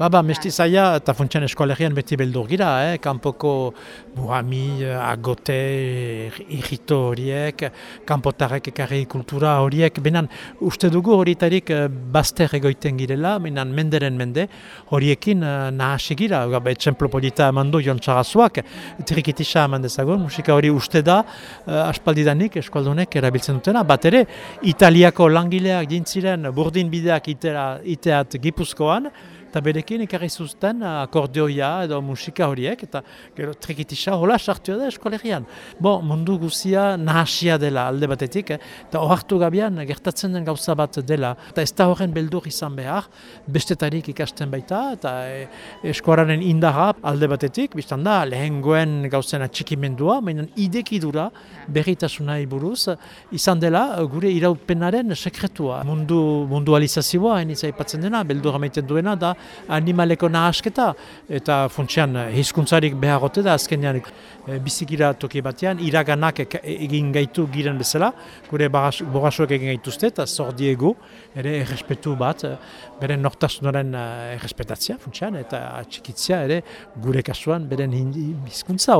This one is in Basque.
Ba, ba, mestizaia eta funtsian eskolegian beti beldur gira, eh? kanpoko buhami, agote, irrito horiek, kanpotarek ekarri kultura horiek, benan uste dugu horietarik bazter egoiten girela, benan menderen mende, horiekin nahasi gira, gabe, etxemplo polita eman du Jon Txarazuak, trikitisa eman dezagun, musika hori uste da, aspaldidanik eskualdunek erabiltzen dutena, bat ere, Italiako langileak dintziren burdin bideak iteat gipuzkoan, eta berekin ekarri zuzten akordioia edo musika horiek, eta gero trikitisa hola sartu da eskolegian. Bo, mundu guzia nahasia dela alde batetik, eh? eta ohartu gabian gertatzen den gauza bat dela. Eta ez da horren beldur izan behar, bestetarik ikasten baita, eta e, eskuararen indarra alde batetik, biztan da, lehen goen gauzen atxikimendua, mainan idekidura berritasuna buruz izan dela gure iraupenaren sekretua. Mundu, mundualizazioa, hain izaipatzen dena, beldur amaiten duena, da animaleko nahasketa eta funtsian hizkuntzarik beharote da azkenean e, bizikira toki batean iraganak egin gaitu giren bezala gure borrasuak egin gaituzte eta zordiego ere errespetu bat beren nortasunaren errespetatzea funtsian eta atxikitzea ere gure kasuan beren hizkuntza